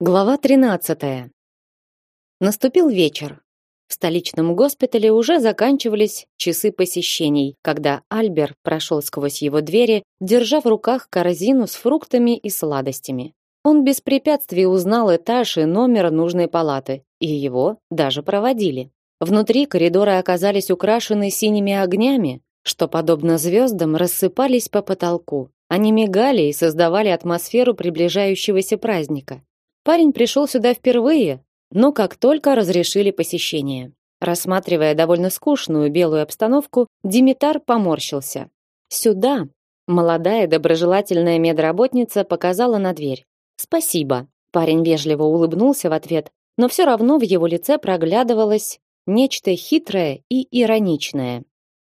Глава 13. Наступил вечер. В столичном госпитале уже заканчивались часы посещений, когда Альбер прошел сквозь его двери, держа в руках корзину с фруктами и сладостями. Он без препятствий узнал этаж и номер нужной палаты, и его даже проводили. Внутри коридоры оказались украшены синими огнями, что подобно звездам рассыпались по потолку. Они мигали и создавали атмосферу приближающегося праздника. Парень пришел сюда впервые, но как только разрешили посещение. Рассматривая довольно скучную белую обстановку, Димитар поморщился. «Сюда!» Молодая доброжелательная медработница показала на дверь. «Спасибо!» Парень вежливо улыбнулся в ответ, но все равно в его лице проглядывалось нечто хитрое и ироничное.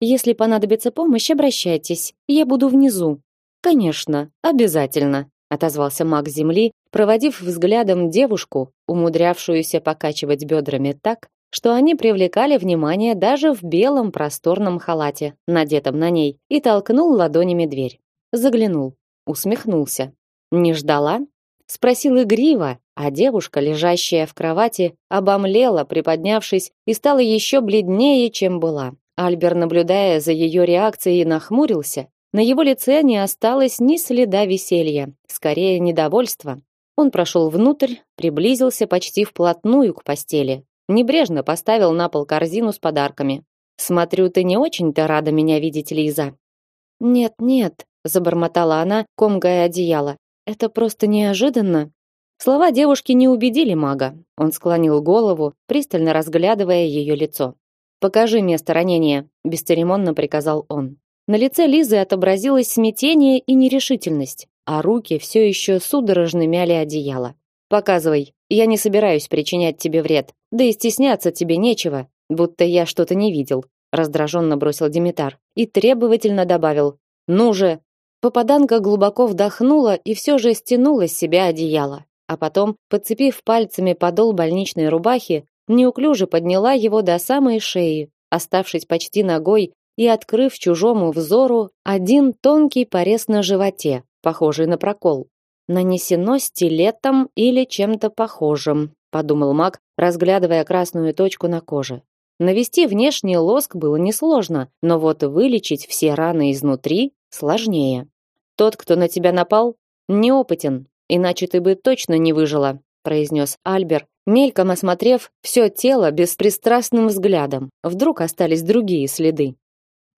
«Если понадобится помощь, обращайтесь, я буду внизу». «Конечно, обязательно», отозвался маг земли, проводив взглядом девушку, умудрявшуюся покачивать бедрами так, что они привлекали внимание даже в белом просторном халате, надетом на ней, и толкнул ладонями дверь. Заглянул, усмехнулся. Не ждала? спросил игриво, а девушка, лежащая в кровати, обомлела, приподнявшись, и стала еще бледнее, чем была. Альбер, наблюдая за ее реакцией, нахмурился на его лице не осталось ни следа веселья, скорее недовольства. Он прошел внутрь, приблизился почти вплотную к постели, небрежно поставил на пол корзину с подарками. Смотрю, ты не очень-то рада меня видеть, Лиза. Нет, нет, забормотала она, комкая одеяло. Это просто неожиданно. Слова девушки не убедили мага. Он склонил голову, пристально разглядывая ее лицо. Покажи место ранения, бесцеремонно приказал он. На лице Лизы отобразилось смятение и нерешительность, а руки все еще судорожно мяли одеяло. Показывай. Я не собираюсь причинять тебе вред. Да и стесняться тебе нечего, будто я что-то не видел, раздраженно бросил Димитар и требовательно добавил: "Ну же". Попаданка глубоко вдохнула и все же стянула с себя одеяло, а потом, подцепив пальцами подол больничной рубахи, неуклюже подняла его до самой шеи, оставшись почти ногой и открыв чужому взору один тонкий порез на животе, похожий на прокол. Нанесено стилетом или чем-то похожим, подумал Мак, разглядывая красную точку на коже. Навести внешний лоск было несложно, но вот вылечить все раны изнутри сложнее. Тот, кто на тебя напал, неопытен, иначе ты бы точно не выжила, произнес Альбер, мельком осмотрев все тело беспристрастным взглядом. Вдруг остались другие следы.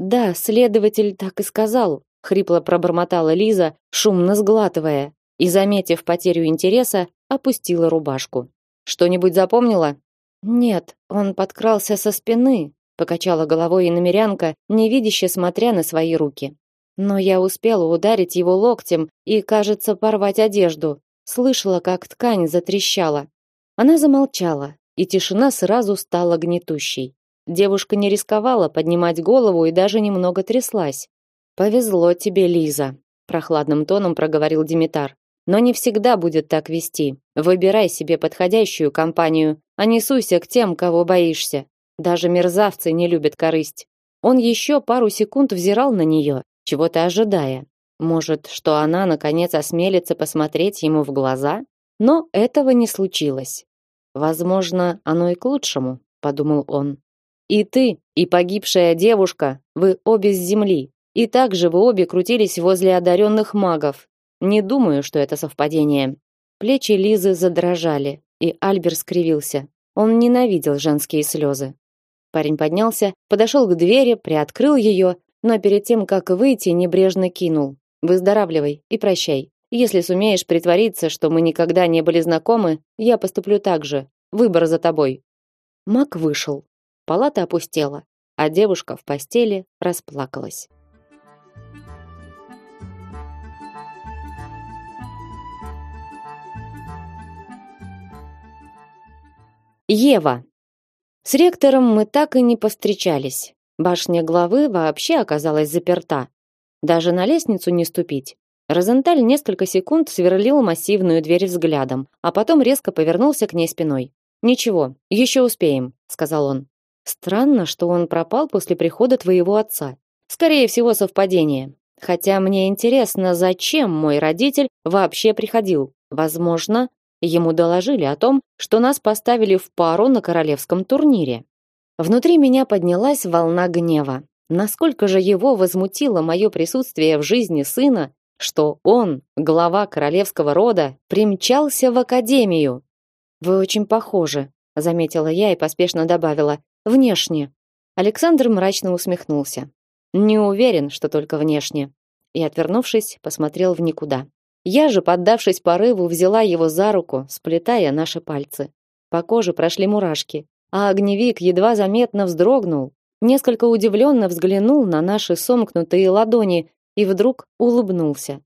Да, следователь так и сказал, хрипло пробормотала Лиза, шумно сглатывая, и заметив потерю интереса, опустила рубашку. Что-нибудь запомнила? Нет, он подкрался со спины, покачала головой иномерянка, невидяще смотря на свои руки. Но я успела ударить его локтем и, кажется, порвать одежду. Слышала, как ткань затрещала. Она замолчала, и тишина сразу стала гнетущей. Девушка не рисковала поднимать голову и даже немного тряслась. Повезло тебе, Лиза, прохладным тоном проговорил Димитар. Но не всегда будет так вести. Выбирай себе подходящую компанию, а не суйся к тем, кого боишься. Даже мерзавцы не любят корысть. Он еще пару секунд взирал на нее, чего-то ожидая. Может, что она наконец осмелится посмотреть ему в глаза? Но этого не случилось. Возможно, оно и к лучшему, подумал он. И ты, и погибшая девушка, вы обе с земли. И также вы обе крутились возле одаренных магов. Не думаю, что это совпадение. Плечи Лизы задрожали, и Альбер скривился. Он ненавидел женские слезы. Парень поднялся, подошел к двери, приоткрыл ее, но перед тем, как выйти, небрежно кинул: "Выздоравливай и прощай. Если сумеешь притвориться, что мы никогда не были знакомы, я поступлю так же. Выбор за тобой". Мак вышел. Палата опустела, а девушка в постели расплакалась. Ева. С ректором мы так и не повстречались. Башня главы вообще оказалась заперта. Даже на лестницу не ступить. Розенталь несколько секунд сверлил массивную дверь взглядом, а потом резко повернулся к ней спиной. «Ничего, еще успеем», — сказал он. Странно, что он пропал после прихода твоего отца. Скорее всего, совпадение. Хотя мне интересно, зачем мой родитель вообще приходил. Возможно, Ему доложили о том, что нас поставили в пару на королевском турнире. Внутри меня поднялась волна гнева. Насколько же его возмутило мое присутствие в жизни сына, что он, глава королевского рода, примчался в академию. Вы очень похожи, заметила я и поспешно добавила: внешне. Александр мрачно усмехнулся. Не уверен, что только внешне. И отвернувшись, посмотрел в никуда. Я же, поддавшись порыву, взяла его за руку, сплетая наши пальцы. По коже прошли мурашки, а огневик едва заметно вздрогнул, несколько удивленно взглянул на наши сомкнутые ладони и вдруг улыбнулся.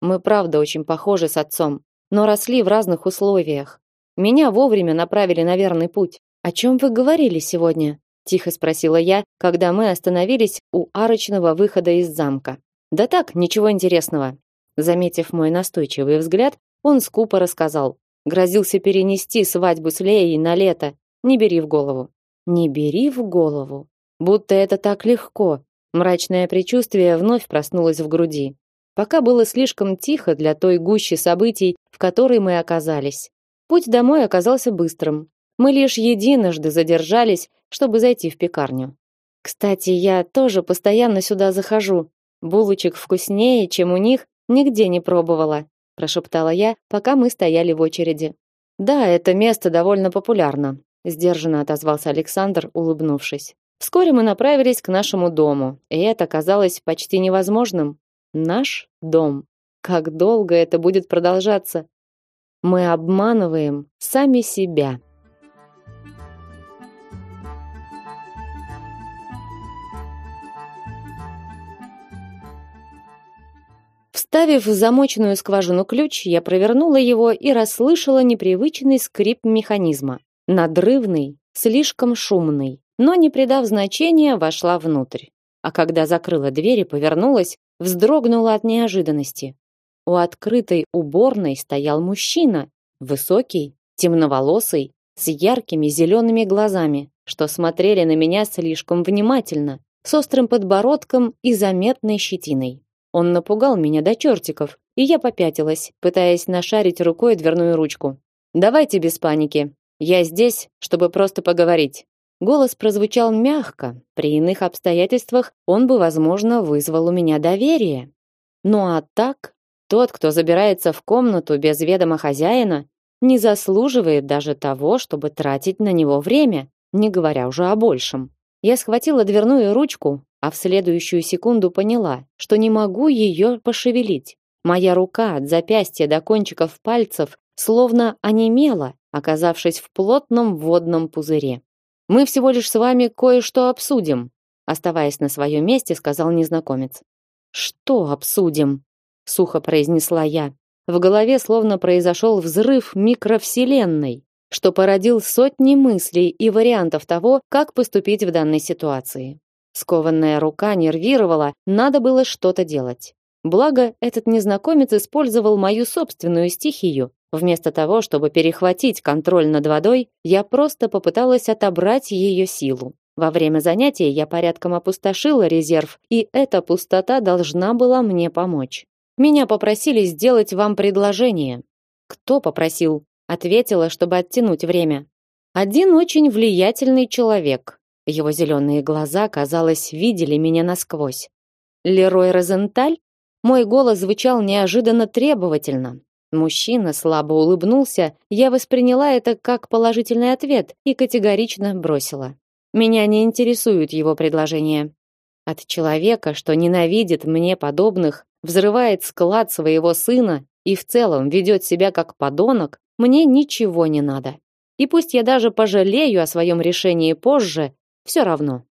Мы правда очень похожи с отцом, но росли в разных условиях. Меня вовремя направили на верный путь. О чем вы говорили сегодня? тихо спросила я, когда мы остановились у арочного выхода из замка. Да так, ничего интересного. Заметив мой настойчивый взгляд, он скупо рассказал. Грозился перенести свадьбу с Леей на лето. Не бери в голову. Не бери в голову. Будто это так легко. Мрачное предчувствие вновь проснулось в груди. Пока было слишком тихо для той гущи событий, в которой мы оказались. Путь домой оказался быстрым. Мы лишь единожды задержались, чтобы зайти в пекарню. Кстати, я тоже постоянно сюда захожу. Булочек вкуснее, чем у них, Нигде не пробовала, прошептала я, пока мы стояли в очереди. Да, это место довольно популярно, сдержанно отозвался Александр, улыбнувшись. Вскоре мы направились к нашему дому, и это казалось почти невозможным. Наш дом. Как долго это будет продолжаться? Мы обманываем сами себя. Вставив в замоченную скважину ключ, я провернула его и расслышала непривычный скрип механизма. Надрывный, слишком шумный. Но не придав значения, вошла внутрь. А когда закрыла дверь и повернулась, вздрогнула от неожиданности. У открытой уборной стоял мужчина, высокий, темноволосый, с яркими зелеными глазами, что смотрели на меня слишком внимательно, с острым подбородком и заметной щетиной. Он напугал меня до чертиков, и я попятилась, пытаясь нашарить рукой дверную ручку. Давайте без паники. Я здесь, чтобы просто поговорить. Голос прозвучал мягко. При иных обстоятельствах он бы, возможно, вызвал у меня доверие. Ну а так, тот, кто забирается в комнату без ведома хозяина, не заслуживает даже того, чтобы тратить на него время, не говоря уже о большем. Я схватила дверную ручку, а в следующую секунду поняла, что не могу ее пошевелить. Моя рука от запястья до кончиков пальцев словно онемела, оказавшись в плотном водном пузыре. Мы всего лишь с вами кое-что обсудим, оставаясь на своем месте, сказал незнакомец. Что обсудим? сухо произнесла я. В голове словно произошел взрыв микровселенной, что породил сотни мыслей и вариантов того, как поступить в данной ситуации. Скованная рука нервировала, надо было что-то делать. Благо, этот незнакомец использовал мою собственную стихию. Вместо того, чтобы перехватить контроль над водой, я просто попыталась отобрать ее силу. Во время занятия я порядком опустошила резерв, и эта пустота должна была мне помочь. Меня попросили сделать вам предложение. Кто попросил? Ответила, чтобы оттянуть время. Один очень влиятельный человек. Его зеленые глаза, казалось, видели меня насквозь. Лерой Розенталь? Мой голос звучал неожиданно требовательно. Мужчина слабо улыбнулся, я восприняла это как положительный ответ и категорично бросила. Меня не интересуют его предложения. От человека, что ненавидит мне подобных, взрывает склад своего сына и в целом ведет себя как подонок, мне ничего не надо. И пусть я даже пожалею о своем решении позже, все равно.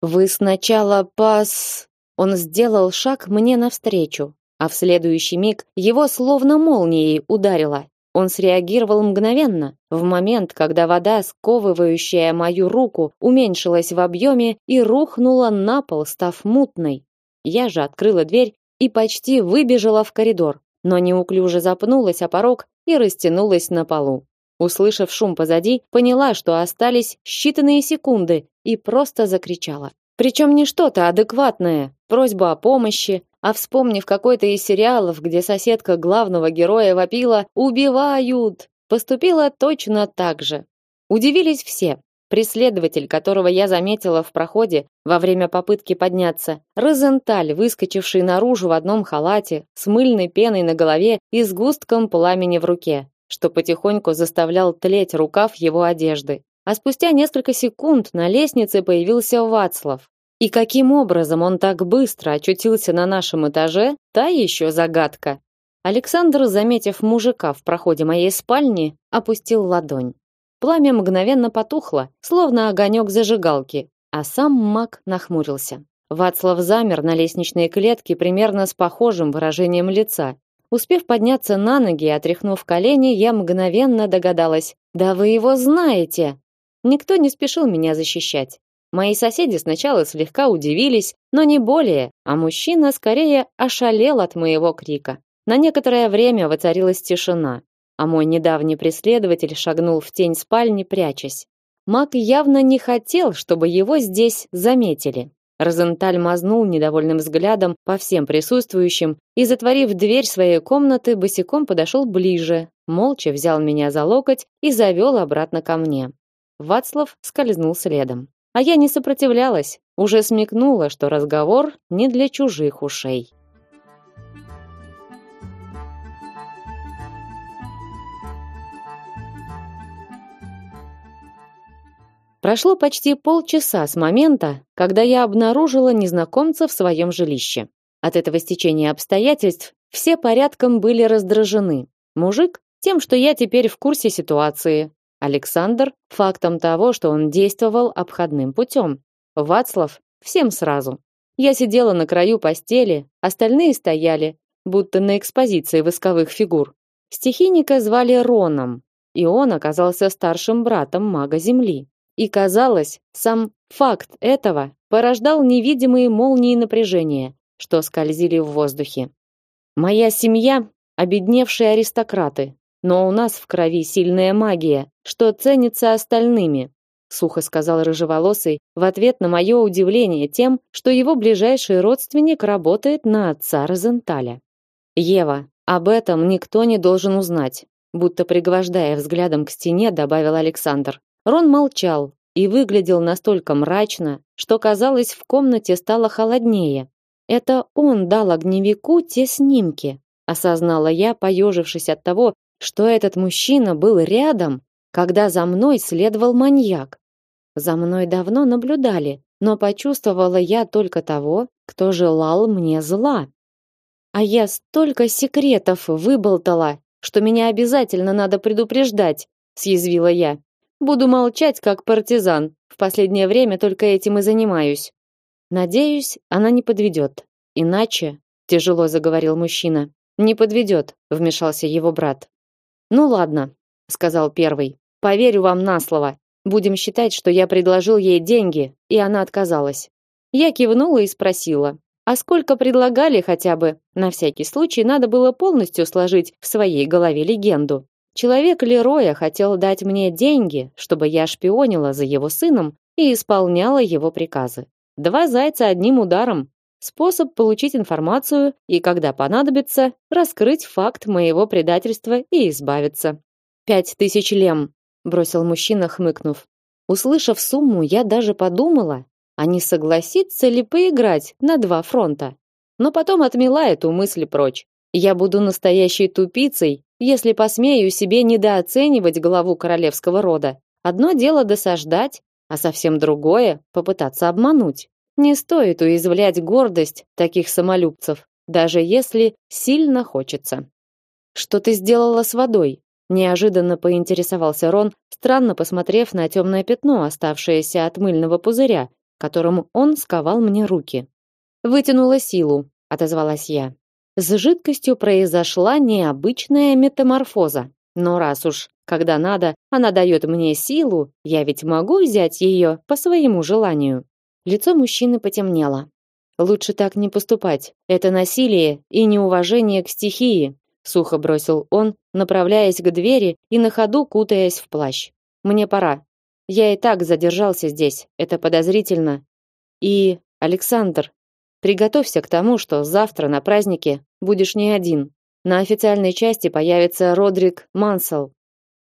Вы сначала пас... Он сделал шаг мне навстречу, а в следующий миг его словно молнией ударило. Он среагировал мгновенно, в момент, когда вода, сковывающая мою руку, уменьшилась в объеме и рухнула на пол, став мутной. Я же открыла дверь и почти выбежала в коридор, но неуклюже запнулась о порог и растянулась на полу. Услышав шум позади, поняла, что остались считанные секунды и просто закричала. Причем не что-то адекватное, просьба о помощи, а вспомнив какой-то из сериалов, где соседка главного героя вопила «Убивают!», поступила точно так же. Удивились все. Преследователь, которого я заметила в проходе во время попытки подняться, Розенталь, выскочивший наружу в одном халате, с мыльной пеной на голове и с густком пламени в руке, что потихоньку заставлял тлеть рукав его одежды. А спустя несколько секунд на лестнице появился Вацлав. И каким образом он так быстро очутился на нашем этаже, та еще загадка. Александр, заметив мужика в проходе моей спальни, опустил ладонь. Пламя мгновенно потухло, словно огонек зажигалки, а сам маг нахмурился. Вацлав замер на лестничной клетке примерно с похожим выражением лица. Успев подняться на ноги и отряхнув колени, я мгновенно догадалась: "Да вы его знаете". Никто не спешил меня защищать. Мои соседи сначала слегка удивились, но не более, а мужчина скорее ошалел от моего крика. На некоторое время воцарилась тишина а мой недавний преследователь шагнул в тень спальни, прячась. Мак явно не хотел, чтобы его здесь заметили. Розенталь мазнул недовольным взглядом по всем присутствующим и, затворив дверь своей комнаты, босиком подошел ближе, молча взял меня за локоть и завел обратно ко мне. Вацлав скользнул следом. А я не сопротивлялась, уже смекнула, что разговор не для чужих ушей. Прошло почти полчаса с момента, когда я обнаружила незнакомца в своем жилище. От этого стечения обстоятельств все порядком были раздражены. Мужик тем, что я теперь в курсе ситуации. Александр фактом того, что он действовал обходным путем. Вацлав всем сразу. Я сидела на краю постели, остальные стояли, будто на экспозиции восковых фигур. Стихийника звали Роном, и он оказался старшим братом мага Земли. И казалось, сам факт этого порождал невидимые молнии напряжения, что скользили в воздухе. Моя семья обедневшие аристократы, но у нас в крови сильная магия, что ценится остальными, сухо сказал рыжеволосый в ответ на мое удивление тем, что его ближайший родственник работает на отца Розенталя. Ева, об этом никто не должен узнать, будто пригвождая взглядом к стене, добавил Александр. Рон молчал и выглядел настолько мрачно, что казалось, в комнате стало холоднее. Это он дал огневику те снимки, осознала я, поежившись от того, что этот мужчина был рядом, когда за мной следовал маньяк. За мной давно наблюдали, но почувствовала я только того, кто желал мне зла. А я столько секретов выболтала, что меня обязательно надо предупреждать, съязвила я. Буду молчать, как партизан. В последнее время только этим и занимаюсь. Надеюсь, она не подведет. Иначе, тяжело заговорил мужчина. Не подведет, вмешался его брат. Ну ладно, сказал первый. Поверю вам на слово. Будем считать, что я предложил ей деньги, и она отказалась. Я кивнула и спросила: "А сколько предлагали хотя бы? На всякий случай надо было полностью сложить в своей голове легенду". Человек Лероя хотел дать мне деньги, чтобы я шпионила за его сыном и исполняла его приказы. Два зайца одним ударом. Способ получить информацию и, когда понадобится, раскрыть факт моего предательства и избавиться. «Пять тысяч лем», — бросил мужчина, хмыкнув. Услышав сумму, я даже подумала, а не согласится ли поиграть на два фронта. Но потом отмела эту мысль прочь. Я буду настоящей тупицей, если посмею себе недооценивать главу королевского рода. Одно дело досаждать, а совсем другое попытаться обмануть. Не стоит уязвлять гордость таких самолюбцев, даже если сильно хочется. Что ты сделала с водой? неожиданно поинтересовался Рон, странно посмотрев на темное пятно, оставшееся от мыльного пузыря, которым он сковал мне руки. Вытянула силу, отозвалась я. С жидкостью произошла необычная метаморфоза. Но раз уж, когда надо, она дает мне силу, я ведь могу взять ее по своему желанию. Лицо мужчины потемнело. Лучше так не поступать. Это насилие и неуважение к стихии, сухо бросил он, направляясь к двери и на ходу кутаясь в плащ. Мне пора. Я и так задержался здесь. Это подозрительно. И, Александр, Приготовься к тому, что завтра на празднике будешь не один. На официальной части появится Родрик Мансел.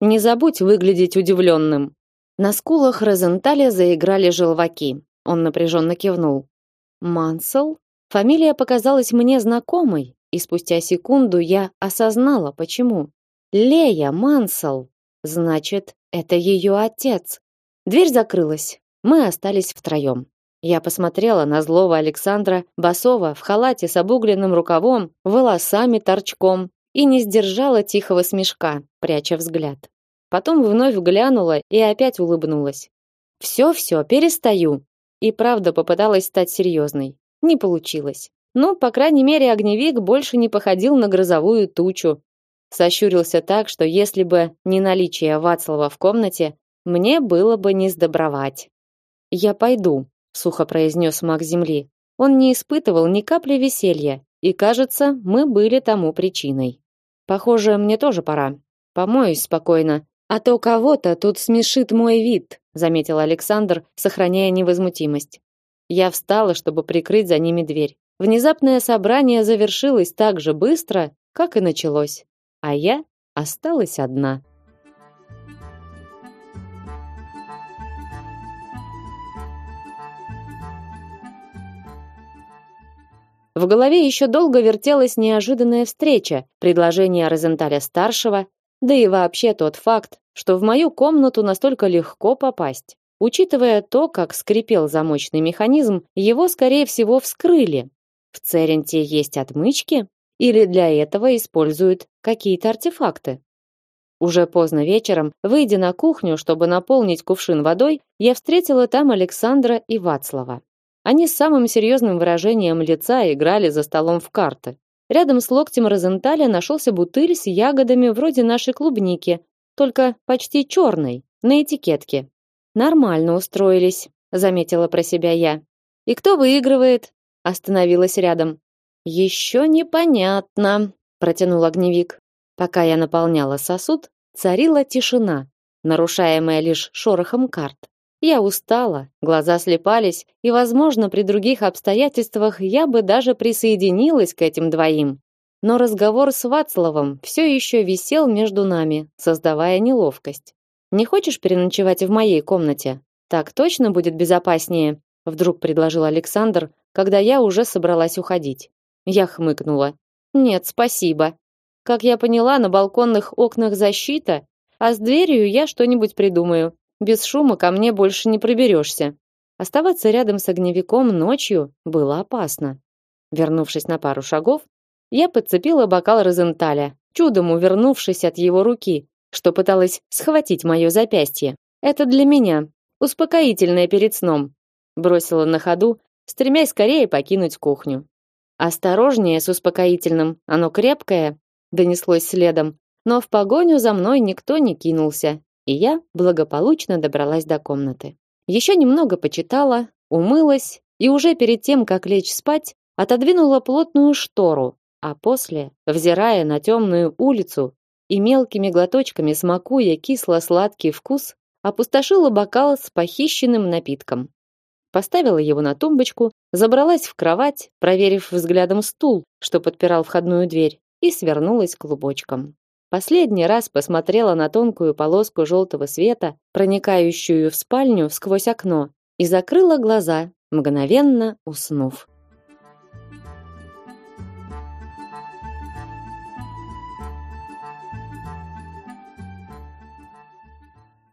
Не забудь выглядеть удивленным. На скулах Розенталя заиграли желваки. Он напряженно кивнул. Мансел? Фамилия показалась мне знакомой, и спустя секунду я осознала, почему. Лея Мансел. Значит, это ее отец. Дверь закрылась. Мы остались втроем. Я посмотрела на злого Александра Басова в халате с обугленным рукавом, волосами торчком и не сдержала тихого смешка, пряча взгляд. Потом вновь глянула и опять улыбнулась. Все-все, перестаю. И правда попыталась стать серьезной. Не получилось. Ну, по крайней мере, огневик больше не походил на грозовую тучу. Сощурился так, что если бы не наличие Вацлава в комнате, мне было бы не сдобровать. Я пойду, сухо произнес маг земли. Он не испытывал ни капли веселья, и, кажется, мы были тому причиной. Похоже, мне тоже пора. Помоюсь спокойно, а то кого-то тут смешит мой вид, заметил Александр, сохраняя невозмутимость. Я встала, чтобы прикрыть за ними дверь. Внезапное собрание завершилось так же быстро, как и началось, а я осталась одна. В голове еще долго вертелась неожиданная встреча, предложение Розенталя-старшего, да и вообще тот факт, что в мою комнату настолько легко попасть. Учитывая то, как скрипел замочный механизм, его, скорее всего, вскрыли. В Церенте есть отмычки? Или для этого используют какие-то артефакты? Уже поздно вечером, выйдя на кухню, чтобы наполнить кувшин водой, я встретила там Александра и Вацлава. Они с самым серьезным выражением лица играли за столом в карты. Рядом с локтем Розенталя нашелся бутыль с ягодами вроде нашей клубники, только почти черной, на этикетке. Нормально устроились, заметила про себя я. И кто выигрывает? Остановилась рядом. Еще непонятно, протянул огневик. Пока я наполняла сосуд, царила тишина, нарушаемая лишь шорохом карт. Я устала, глаза слепались, и, возможно, при других обстоятельствах я бы даже присоединилась к этим двоим. Но разговор с Вацлавом все еще висел между нами, создавая неловкость. Не хочешь переночевать в моей комнате? Так точно будет безопаснее, вдруг предложил Александр, когда я уже собралась уходить. Я хмыкнула. Нет, спасибо. Как я поняла, на балконных окнах защита, а с дверью я что-нибудь придумаю. Без шума ко мне больше не проберешься. Оставаться рядом с огневиком ночью было опасно. Вернувшись на пару шагов, я подцепила бокал Розенталя, чудом увернувшись от его руки, что пыталась схватить мое запястье. Это для меня, успокоительное перед сном. Бросила на ходу, стремясь скорее покинуть кухню. Осторожнее с успокоительным, оно крепкое, донеслось следом, но в погоню за мной никто не кинулся, и я благополучно добралась до комнаты. Еще немного почитала, умылась и уже перед тем, как лечь спать, отодвинула плотную штору, а после, взирая на темную улицу и мелкими глоточками смакуя кисло-сладкий вкус, опустошила бокал с похищенным напитком. Поставила его на тумбочку, забралась в кровать, проверив взглядом стул, что подпирал входную дверь, и свернулась клубочком. Последний раз посмотрела на тонкую полоску желтого света, проникающую в спальню сквозь окно, и закрыла глаза, мгновенно уснув.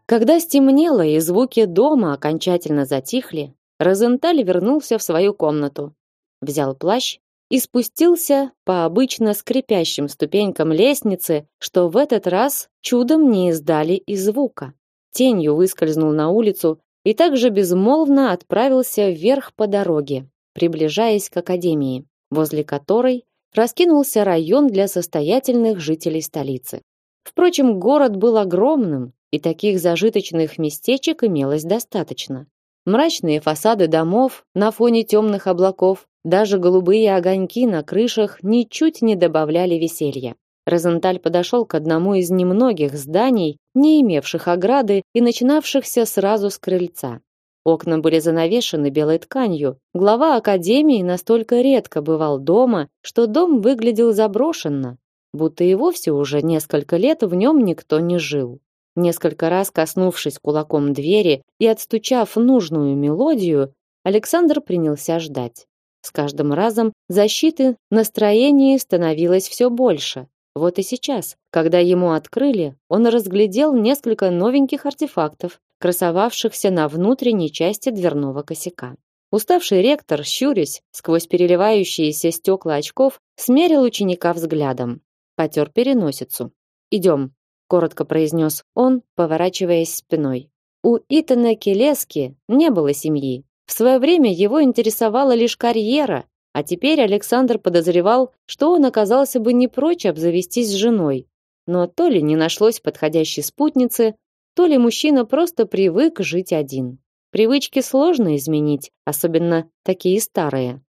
Когда стемнело и звуки дома окончательно затихли, Розенталь вернулся в свою комнату, взял плащ и спустился по обычно скрипящим ступенькам лестницы, что в этот раз чудом не издали и звука. Тенью выскользнул на улицу и также безмолвно отправился вверх по дороге, приближаясь к академии, возле которой раскинулся район для состоятельных жителей столицы. Впрочем, город был огромным, и таких зажиточных местечек имелось достаточно. Мрачные фасады домов на фоне темных облаков даже голубые огоньки на крышах ничуть не добавляли веселья. Розенталь подошел к одному из немногих зданий, не имевших ограды и начинавшихся сразу с крыльца. Окна были занавешены белой тканью. Глава академии настолько редко бывал дома, что дом выглядел заброшенно, будто и вовсе уже несколько лет в нем никто не жил. Несколько раз коснувшись кулаком двери и отстучав нужную мелодию, Александр принялся ждать. С каждым разом защиты настроение становилось все больше. Вот и сейчас, когда ему открыли, он разглядел несколько новеньких артефактов, красовавшихся на внутренней части дверного косяка. Уставший ректор, щурясь сквозь переливающиеся стекла очков, смерил ученика взглядом. Потер переносицу. «Идем», — коротко произнес он, поворачиваясь спиной. У Итана Келески не было семьи. В свое время его интересовала лишь карьера, а теперь Александр подозревал, что он оказался бы не прочь обзавестись женой. Но то ли не нашлось подходящей спутницы, то ли мужчина просто привык жить один. Привычки сложно изменить, особенно такие старые.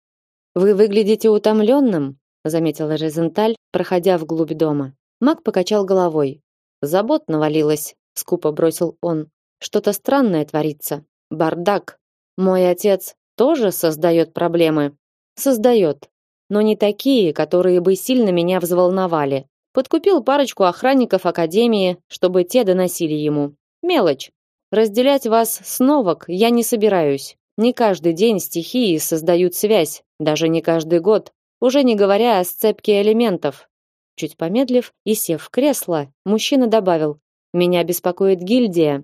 Вы выглядите утомленным, заметила Резенталь, проходя вглубь дома. Мак покачал головой. Забот навалилось, скупо бросил он. Что-то странное творится. Бардак. Мой отец тоже создает проблемы. Создает, но не такие, которые бы сильно меня взволновали. Подкупил парочку охранников академии, чтобы те доносили ему. Мелочь. Разделять вас с новок я не собираюсь. Не каждый день стихии создают связь, даже не каждый год, уже не говоря о сцепке элементов. Чуть помедлив и сев в кресло, мужчина добавил: "Меня беспокоит гильдия.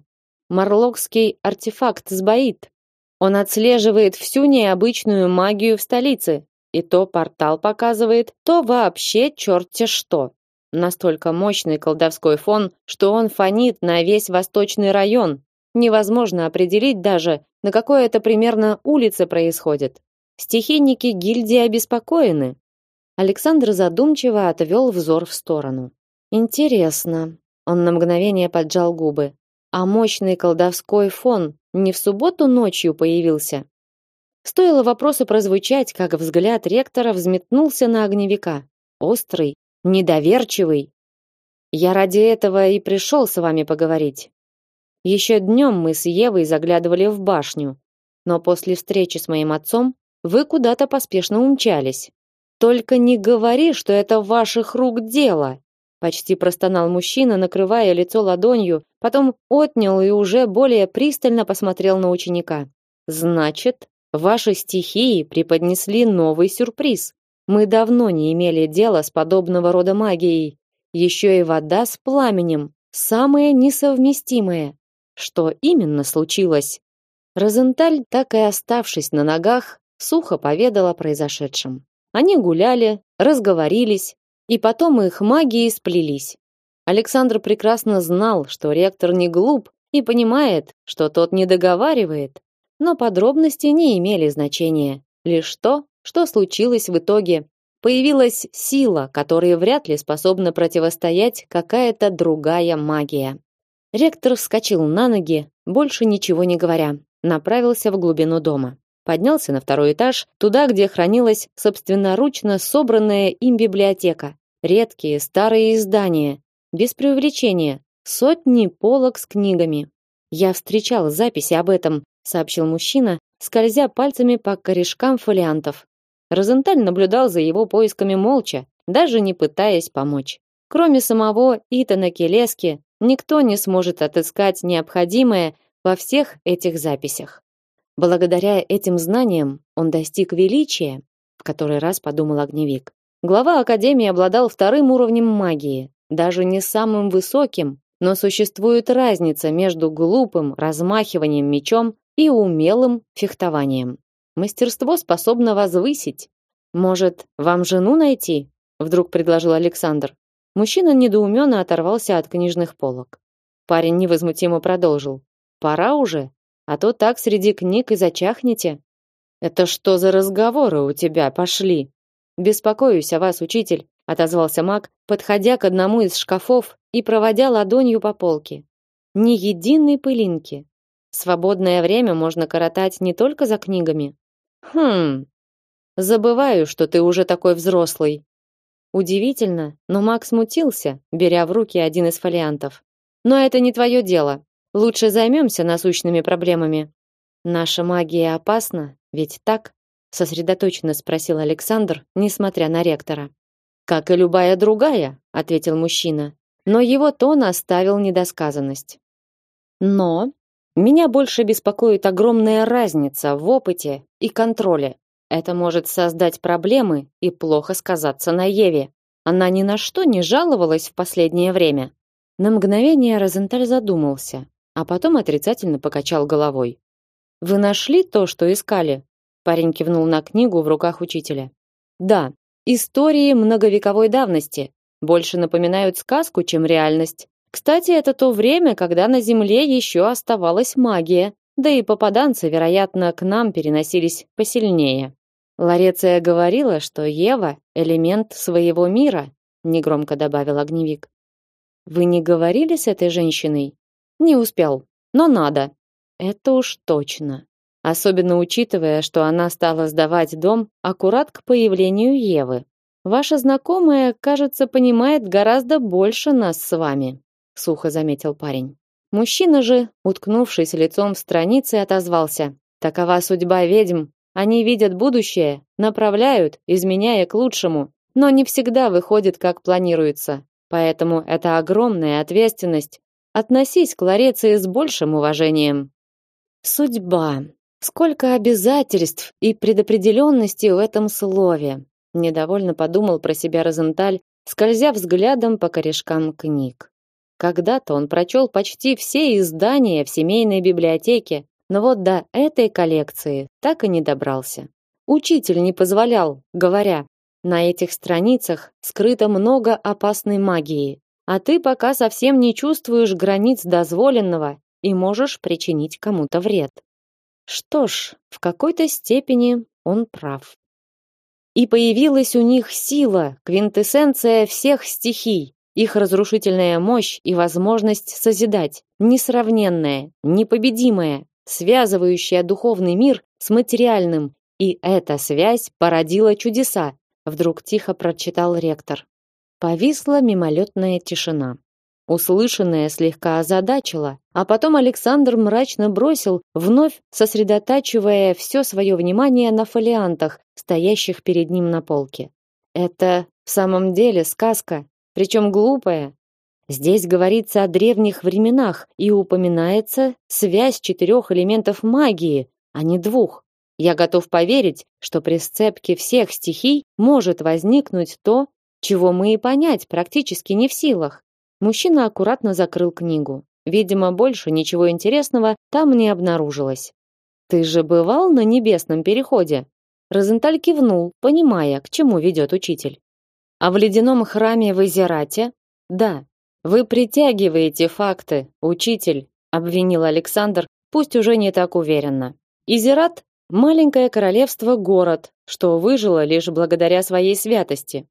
Марлокский артефакт сбоит. Он отслеживает всю необычную магию в столице, и то портал показывает, то вообще черт-те что. Настолько мощный колдовской фон, что он фонит на весь восточный район, Невозможно определить даже, на какой это примерно улице происходит. Стихийники гильдии обеспокоены. Александр задумчиво отвел взор в сторону. Интересно. Он на мгновение поджал губы. А мощный колдовской фон не в субботу ночью появился. Стоило вопросу прозвучать, как взгляд ректора взметнулся на огневика. Острый, недоверчивый. Я ради этого и пришел с вами поговорить. Еще днем мы с Евой заглядывали в башню, но после встречи с моим отцом вы куда-то поспешно умчались. Только не говори, что это ваших рук дело, почти простонал мужчина, накрывая лицо ладонью, потом отнял и уже более пристально посмотрел на ученика. Значит, ваши стихии преподнесли новый сюрприз. Мы давно не имели дела с подобного рода магией. Еще и вода с пламенем, самое несовместимое. Что именно случилось? Розенталь, так и оставшись на ногах, сухо поведала о произошедшем. Они гуляли, разговорились, и потом их магии сплелись. Александр прекрасно знал, что ректор не глуп и понимает, что тот не договаривает, но подробности не имели значения. Лишь то, что случилось в итоге. Появилась сила, которой вряд ли способна противостоять какая-то другая магия. Ректор вскочил на ноги, больше ничего не говоря, направился в глубину дома. Поднялся на второй этаж, туда, где хранилась собственноручно собранная им библиотека. Редкие старые издания, без преувеличения, сотни полок с книгами. Я встречал записи об этом, сообщил мужчина, скользя пальцами по корешкам фолиантов. Розенталь наблюдал за его поисками молча, даже не пытаясь помочь. Кроме самого Итана Келески, никто не сможет отыскать необходимое во всех этих записях. Благодаря этим знаниям он достиг величия, в который раз подумал огневик. Глава академии обладал вторым уровнем магии, даже не самым высоким, но существует разница между глупым размахиванием мечом и умелым фехтованием. Мастерство способно возвысить. Может, вам жену найти? Вдруг предложил Александр. Мужчина недоуменно оторвался от книжных полок. Парень невозмутимо продолжил: "Пора уже, а то так среди книг и зачахнете. Это что за разговоры у тебя пошли? Беспокоюсь о вас, учитель", отозвался Мак, подходя к одному из шкафов и проводя ладонью по полке. Ни единой пылинки. Свободное время можно коротать не только за книгами. Хм. Забываю, что ты уже такой взрослый, Удивительно, но Макс смутился, беря в руки один из фолиантов. Но это не твое дело. Лучше займемся насущными проблемами. Наша магия опасна, ведь так? сосредоточенно спросил Александр, несмотря на ректора. Как и любая другая, ответил мужчина. но его тон оставил недосказанность. Но меня больше беспокоит огромная разница в опыте и контроле. Это может создать проблемы и плохо сказаться на Еве. Она ни на что не жаловалась в последнее время. На мгновение Розенталь задумался, а потом отрицательно покачал головой. Вы нашли то, что искали? Парень кивнул на книгу в руках учителя. Да, истории многовековой давности, больше напоминают сказку, чем реальность. Кстати, это то время, когда на Земле еще оставалась магия, да и попаданцы, вероятно, к нам переносились посильнее. Лареция говорила, что Ева элемент своего мира, негромко добавил огневик. Вы не говорили с этой женщиной? Не успел, но надо. Это уж точно. Особенно учитывая, что она стала сдавать дом аккурат к появлению Евы. Ваша знакомая, кажется, понимает гораздо больше нас с вами сухо заметил парень. Мужчина же, уткнувшись лицом в страницы, отозвался: "Такова судьба ведьм. Они видят будущее, направляют, изменяя к лучшему, но не всегда выходит, как планируется. Поэтому это огромная ответственность. Относись к Лареции с большим уважением". Судьба. Сколько обязательств и предопределенности в этом слове. Недовольно подумал про себя Розенталь, скользя взглядом по корешкам книг. Когда-то он прочел почти все издания в семейной библиотеке, но вот до этой коллекции так и не добрался. Учитель не позволял, говоря: "На этих страницах скрыто много опасной магии, а ты пока совсем не чувствуешь границ дозволенного и можешь причинить кому-то вред". Что ж, в какой-то степени он прав. И появилась у них сила, квинтэссенция всех стихий, их разрушительная мощь и возможность созидать, несравненная, непобедимая, связывающая духовный мир с материальным, и эта связь породила чудеса, вдруг тихо прочитал ректор. Повисла мимолетная тишина. Услышанное слегка озадачило, а потом Александр мрачно бросил, вновь сосредотачивая все свое внимание на фолиантах, стоящих перед ним на полке. Это в самом деле сказка, причем глупая. Здесь говорится о древних временах и упоминается связь четырех элементов магии, а не двух. Я готов поверить, что при сцепке всех стихий может возникнуть то, чего мы и понять практически не в силах. Мужчина аккуратно закрыл книгу. Видимо, больше ничего интересного там не обнаружилось. Ты же бывал на небесном переходе? Розенталь кивнул, понимая, к чему ведет учитель. А в ледяном храме в Изерате? Да. Вы притягиваете факты, учитель, обвинил Александр, пусть уже не так уверенно. Изерат маленькое королевство-город, что выжило лишь благодаря своей святости.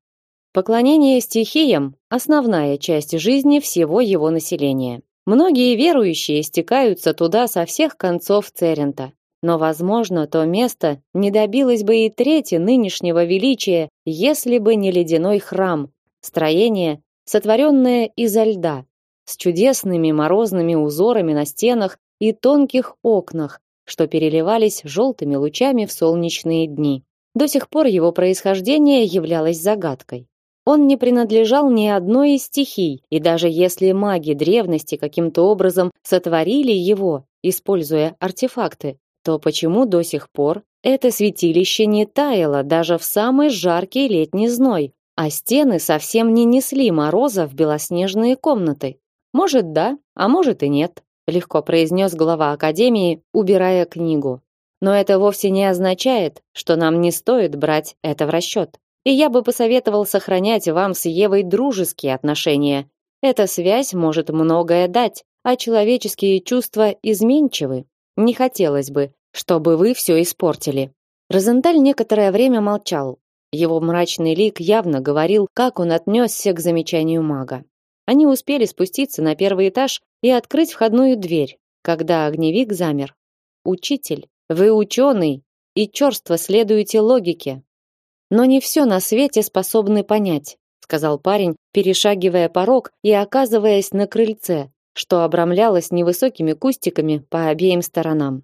Поклонение стихиям основная часть жизни всего его населения. Многие верующие стекаются туда со всех концов Церента. Но, возможно, то место не добилось бы и трети нынешнего величия, если бы не ледяной храм, строение, сотворенное изо льда, с чудесными морозными узорами на стенах и тонких окнах, что переливались желтыми лучами в солнечные дни. До сих пор его происхождение являлось загадкой. Он не принадлежал ни одной из стихий, и даже если маги древности каким-то образом сотворили его, используя артефакты, то почему до сих пор это святилище не таяло даже в самый жаркий летний зной, а стены совсем не несли мороза в белоснежные комнаты? Может, да, а может и нет, легко произнес глава академии, убирая книгу. Но это вовсе не означает, что нам не стоит брать это в расчет. И я бы посоветовал сохранять вам с Евой дружеские отношения. Эта связь может многое дать, а человеческие чувства изменчивы. Не хотелось бы, чтобы вы все испортили. Розенталь некоторое время молчал. Его мрачный лик явно говорил, как он отнесся к замечанию мага. Они успели спуститься на первый этаж и открыть входную дверь, когда огневик замер. Учитель, вы ученый и черство следуете логике. Но не все на свете способны понять, сказал парень, перешагивая порог и оказываясь на крыльце, что обрамлялось невысокими кустиками по обеим сторонам.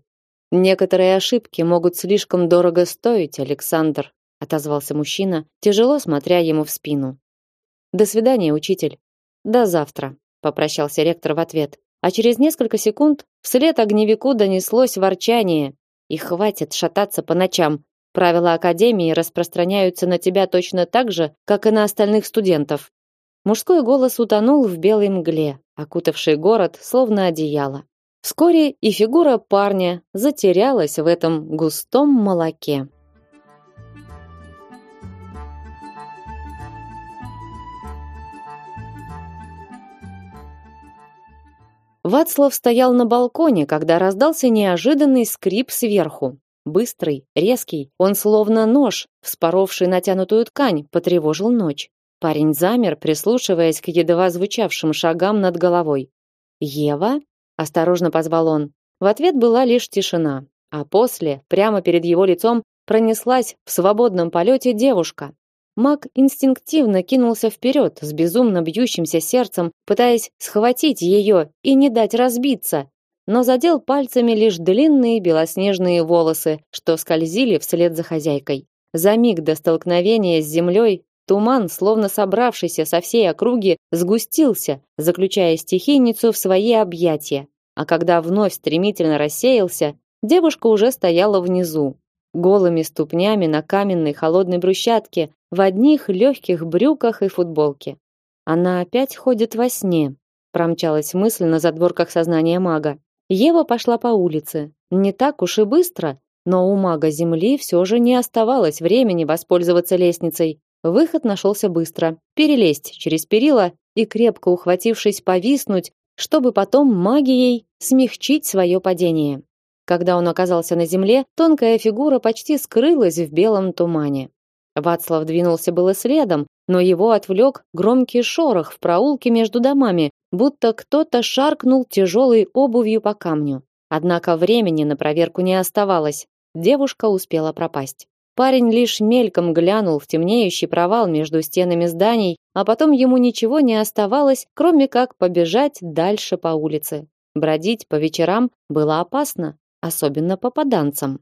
Некоторые ошибки могут слишком дорого стоить, Александр, отозвался мужчина, тяжело смотря ему в спину. До свидания, учитель. До завтра, попрощался ректор в ответ. А через несколько секунд вслед огневику донеслось ворчание. И хватит шататься по ночам. Правила академии распространяются на тебя точно так же, как и на остальных студентов. Мужской голос утонул в белой мгле, окутавшей город словно одеяло. Вскоре и фигура парня затерялась в этом густом молоке. Вацлав стоял на балконе, когда раздался неожиданный скрип сверху. Быстрый, резкий, он словно нож, вспоровший натянутую ткань, потревожил ночь. Парень замер, прислушиваясь к едва звучавшим шагам над головой. «Ева?» – осторожно позвал он. В ответ была лишь тишина, а после, прямо перед его лицом, пронеслась в свободном полете девушка. Маг инстинктивно кинулся вперед с безумно бьющимся сердцем, пытаясь схватить ее и не дать разбиться, но задел пальцами лишь длинные белоснежные волосы, что скользили вслед за хозяйкой. За миг до столкновения с землей туман, словно собравшийся со всей округи, сгустился, заключая стихийницу в свои объятия. А когда вновь стремительно рассеялся, девушка уже стояла внизу, голыми ступнями на каменной холодной брусчатке, в одних легких брюках и футболке. Она опять ходит во сне, промчалась мысль на задворках сознания мага. Ева пошла по улице. Не так уж и быстро, но у мага земли все же не оставалось времени воспользоваться лестницей. Выход нашелся быстро. Перелезть через перила и крепко ухватившись повиснуть, чтобы потом магией смягчить свое падение. Когда он оказался на земле, тонкая фигура почти скрылась в белом тумане. Вацлав двинулся было следом, но его отвлек громкий шорох в проулке между домами, будто кто-то шаркнул тяжелой обувью по камню. Однако времени на проверку не оставалось. Девушка успела пропасть. Парень лишь мельком глянул в темнеющий провал между стенами зданий, а потом ему ничего не оставалось, кроме как побежать дальше по улице. Бродить по вечерам было опасно, особенно попаданцам.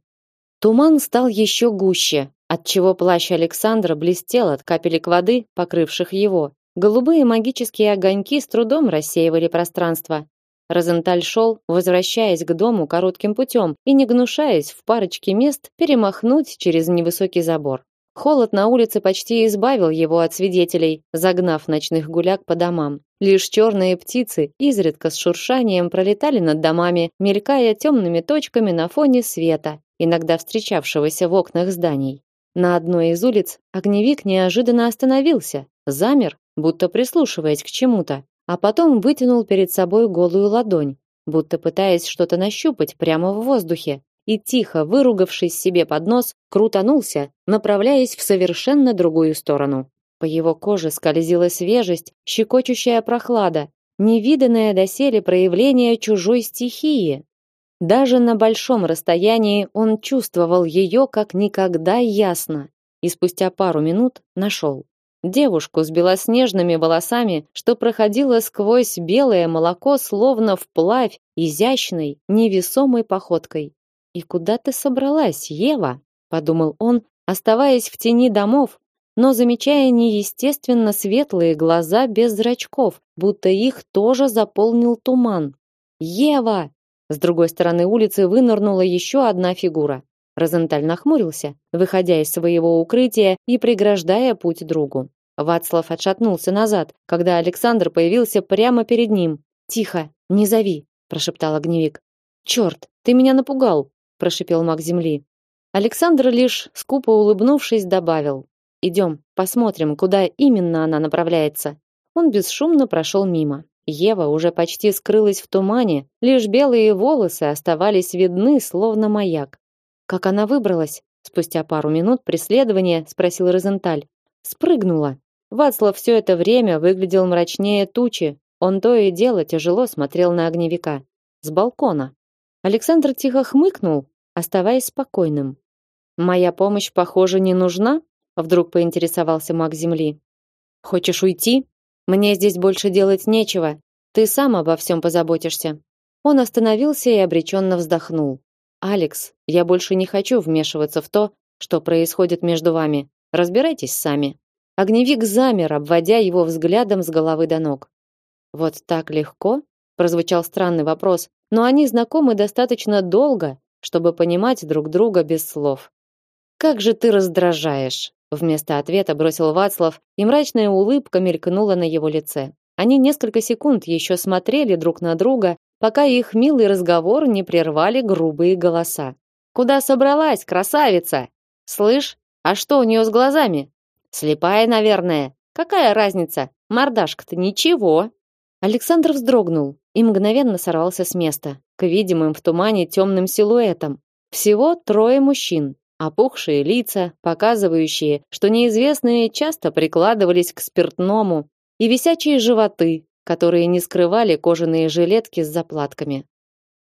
Туман стал еще гуще, отчего плащ Александра блестел от капелек воды, покрывших его. Голубые магические огоньки с трудом рассеивали пространство. Розенталь шел, возвращаясь к дому коротким путем и не гнушаясь в парочке мест перемахнуть через невысокий забор. Холод на улице почти избавил его от свидетелей, загнав ночных гуляк по домам. Лишь черные птицы изредка с шуршанием пролетали над домами, мелькая темными точками на фоне света, иногда встречавшегося в окнах зданий. На одной из улиц огневик неожиданно остановился, замер, будто прислушиваясь к чему-то, а потом вытянул перед собой голую ладонь, будто пытаясь что-то нащупать прямо в воздухе, и тихо выругавшись себе под нос, крутанулся, направляясь в совершенно другую сторону. По его коже скользила свежесть, щекочущая прохлада, невиданное доселе проявление чужой стихии, даже на большом расстоянии он чувствовал ее как никогда ясно. И спустя пару минут нашел. Девушку с белоснежными волосами, что проходила сквозь белое молоко словно вплавь изящной, невесомой походкой. «И куда ты собралась, Ева?» – подумал он, оставаясь в тени домов, но замечая неестественно светлые глаза без зрачков, будто их тоже заполнил туман. «Ева!» С другой стороны улицы вынырнула еще одна фигура. Розенталь нахмурился, выходя из своего укрытия и преграждая путь другу. Вацлав отшатнулся назад, когда Александр появился прямо перед ним. «Тихо, не зови», – прошептал огневик. «Черт, ты меня напугал», – прошипел маг земли. Александр лишь, скупо улыбнувшись, добавил. «Идем, посмотрим, куда именно она направляется». Он бесшумно прошел мимо. Ева уже почти скрылась в тумане, лишь белые волосы оставались видны, словно маяк. Как она выбралась? Спустя пару минут преследования спросил Розенталь. Спрыгнула. Вацлав все это время выглядел мрачнее тучи. Он то и дело тяжело смотрел на огневика с балкона. Александр тихо хмыкнул, оставаясь спокойным. Моя помощь, похоже, не нужна, вдруг поинтересовался маг земли. Хочешь уйти? Мне здесь больше делать нечего. Ты сам обо всем позаботишься. Он остановился и обреченно вздохнул. Алекс, я больше не хочу вмешиваться в то, что происходит между вами. Разбирайтесь сами. Огневик замер, обводя его взглядом с головы до ног. Вот так легко? прозвучал странный вопрос, но они знакомы достаточно долго, чтобы понимать друг друга без слов. Как же ты раздражаешь, вместо ответа бросил Вацлав, и мрачная улыбка мелькнула на его лице. Они несколько секунд еще смотрели друг на друга, пока их милый разговор не прервали грубые голоса. Куда собралась, красавица? Слышь, а что у нее с глазами? Слепая, наверное. Какая разница? Мордашка-то ничего. Александр вздрогнул и мгновенно сорвался с места, к видимым в тумане темным силуэтам. Всего трое мужчин, опухшие лица, показывающие, что неизвестные часто прикладывались к спиртному, и висячие животы, которые не скрывали кожаные жилетки с заплатками.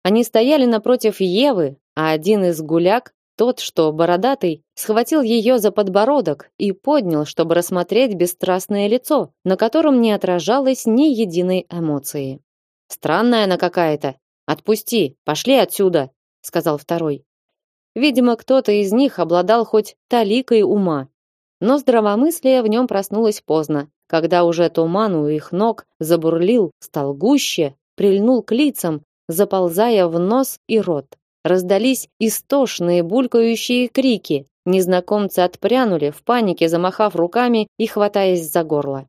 Они стояли напротив Евы, а один из гуляк, тот, что бородатый, схватил ее за подбородок и поднял, чтобы рассмотреть бесстрастное лицо, на котором не отражалось ни единой эмоции. Странная она какая-то. Отпусти, пошли отсюда, сказал второй. Видимо, кто-то из них обладал хоть таликой ума. Но здравомыслие в нем проснулось поздно, когда уже туман у их ног забурлил, стал гуще, прильнул к лицам, заползая в нос и рот. Раздались истошные булькающие крики. Незнакомцы отпрянули в панике, замахав руками и хватаясь за горло.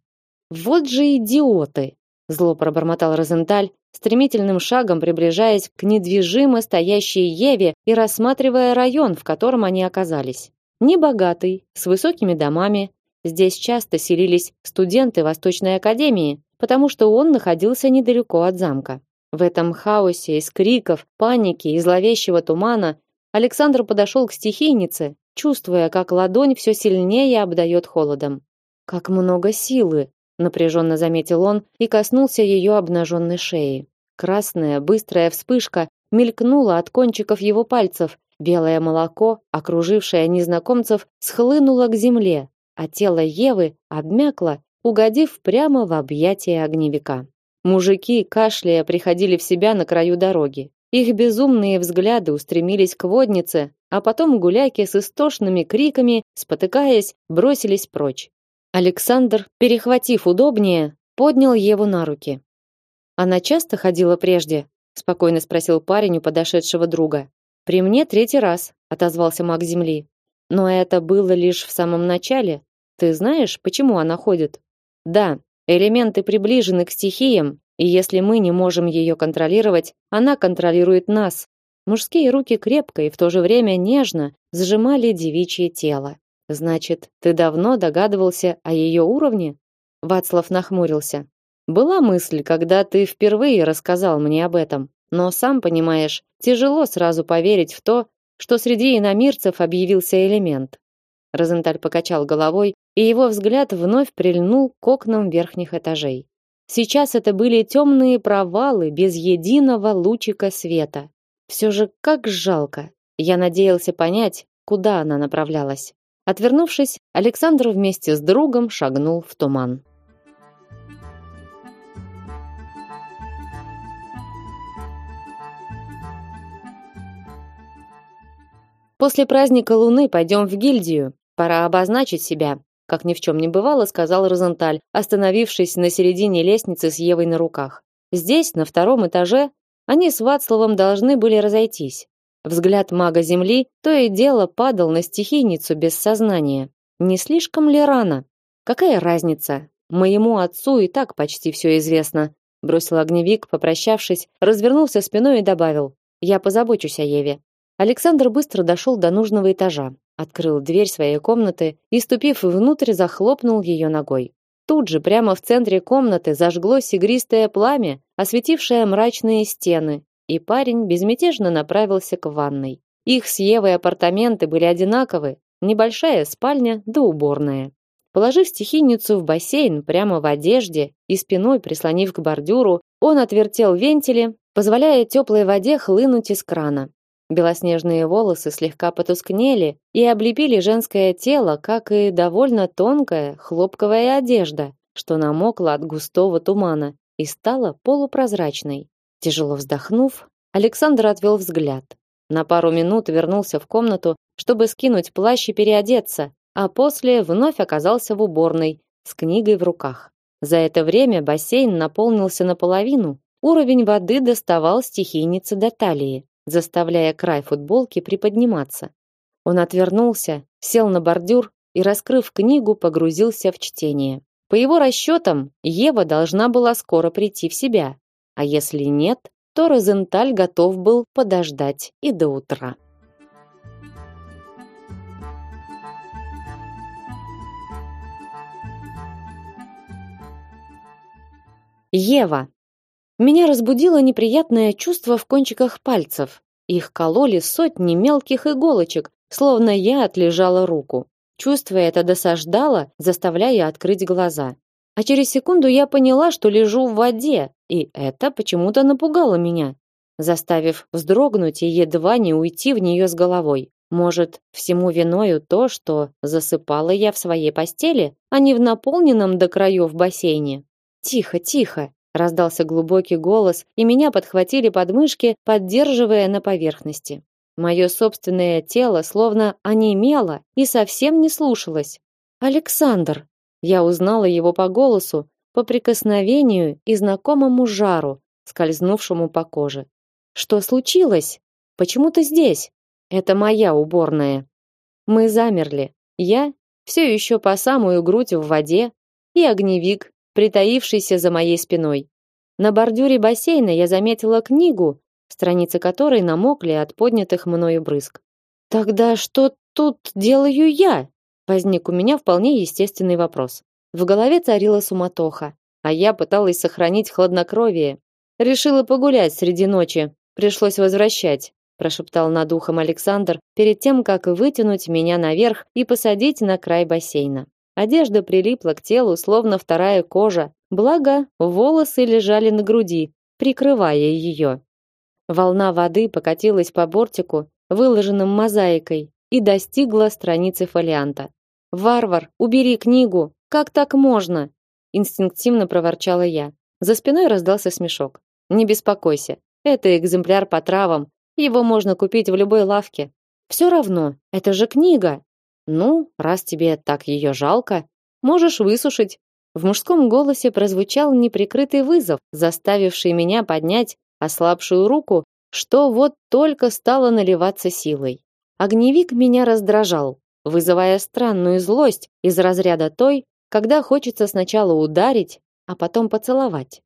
Вот же идиоты, зло пробормотал Розенталь, стремительным шагом приближаясь к недвижимо стоящей Еве и рассматривая район, в котором они оказались. Небогатый, с высокими домами. Здесь часто селились студенты Восточной академии, потому что он находился недалеко от замка. В этом хаосе из криков, паники и зловещего тумана Александр подошел к стихийнице, чувствуя, как ладонь все сильнее обдает холодом. Как много силы, напряженно заметил он и коснулся ее обнаженной шеи. Красная быстрая вспышка мелькнула от кончиков его пальцев. Белое молоко, окружившее незнакомцев, схлынуло к земле, а тело Евы обмякло, угодив прямо в объятия огневика. Мужики, кашляя, приходили в себя на краю дороги. Их безумные взгляды устремились к воднице, а потом гуляки с истошными криками, спотыкаясь, бросились прочь. Александр, перехватив удобнее, поднял Еву на руки. Она часто ходила прежде, спокойно спросил парень у подошедшего друга. При мне третий раз, отозвался маг земли. Но это было лишь в самом начале. Ты знаешь, почему она ходит? Да, элементы приближены к стихиям, и если мы не можем ее контролировать, она контролирует нас. Мужские руки крепко и в то же время нежно сжимали девичье тело. Значит, ты давно догадывался о ее уровне? Вацлав нахмурился. Была мысль, когда ты впервые рассказал мне об этом, но сам понимаешь, тяжело сразу поверить в то, что среди иномирцев объявился элемент. Розенталь покачал головой, и его взгляд вновь прильнул к окнам верхних этажей. Сейчас это были темные провалы без единого лучика света. Все же как жалко. Я надеялся понять, куда она направлялась. Отвернувшись, Александр вместе с другом шагнул в туман. После праздника Луны пойдем в гильдию. Пора обозначить себя, как ни в чем не бывало, сказал Розенталь, остановившись на середине лестницы с Евой на руках. Здесь, на втором этаже, они с Вацлавом должны были разойтись. Взгляд мага Земли то и дело падал на стихийницу без сознания. Не слишком ли рано? Какая разница? Моему отцу и так почти все известно. Бросил огневик, попрощавшись, развернулся спиной и добавил: "Я позабочусь о Еве". Александр быстро дошел до нужного этажа, открыл дверь своей комнаты и, ступив внутрь, захлопнул ее ногой. Тут же, прямо в центре комнаты, зажглось игристое пламя, осветившее мрачные стены, и парень безмятежно направился к ванной. Их с Евой апартаменты были одинаковы, небольшая спальня да уборная. Положив стихийницу в бассейн прямо в одежде и спиной прислонив к бордюру, он отвертел вентили, позволяя теплой воде хлынуть из крана. Белоснежные волосы слегка потускнели и облепили женское тело, как и довольно тонкая хлопковая одежда, что намокла от густого тумана и стала полупрозрачной. Тяжело вздохнув, Александр отвел взгляд. На пару минут вернулся в комнату, чтобы скинуть плащ и переодеться, а после вновь оказался в уборной с книгой в руках. За это время бассейн наполнился наполовину. Уровень воды доставал стихийнице до талии, заставляя край футболки приподниматься. Он отвернулся, сел на бордюр и, раскрыв книгу, погрузился в чтение. По его расчетам, Ева должна была скоро прийти в себя, а если нет, то Розенталь готов был подождать и до утра. Ева. Меня разбудило неприятное чувство в кончиках пальцев. Их кололи сотни мелких иголочек, словно я отлежала руку. Чувство это досаждало, заставляя открыть глаза. А через секунду я поняла, что лежу в воде, и это почему-то напугало меня, заставив вздрогнуть и едва не уйти в нее с головой. Может, всему виною то, что засыпала я в своей постели, а не в наполненном до краев бассейне. Тихо, тихо, раздался глубокий голос, и меня подхватили подмышки, поддерживая на поверхности. Мое собственное тело словно онемело и совсем не слушалось. Александр. Я узнала его по голосу, по прикосновению и знакомому жару, скользнувшему по коже. Что случилось? Почему ты здесь? Это моя уборная. Мы замерли. Я все еще по самую грудь в воде, и огневик, притаившийся за моей спиной. На бордюре бассейна я заметила книгу, страницы которой намокли от поднятых мною брызг. Тогда что тут делаю я? Возник у меня вполне естественный вопрос. В голове царила суматоха, а я пыталась сохранить хладнокровие. Решила погулять среди ночи, пришлось возвращать, прошептал над ухом Александр перед тем, как вытянуть меня наверх и посадить на край бассейна. Одежда прилипла к телу, словно вторая кожа, благо волосы лежали на груди, прикрывая ее. Волна воды покатилась по бортику, выложенным мозаикой, и достигла страницы фолианта. Варвар, убери книгу. Как так можно? инстинктивно проворчала я. За спиной раздался смешок. Не беспокойся. Это экземпляр по травам. Его можно купить в любой лавке. Все равно, это же книга. Ну, раз тебе так ее жалко, можешь высушить. В мужском голосе прозвучал неприкрытый вызов, заставивший меня поднять ослабшую руку, что вот только стало наливаться силой. Огневик меня раздражал, вызывая странную злость из разряда той, когда хочется сначала ударить, а потом поцеловать.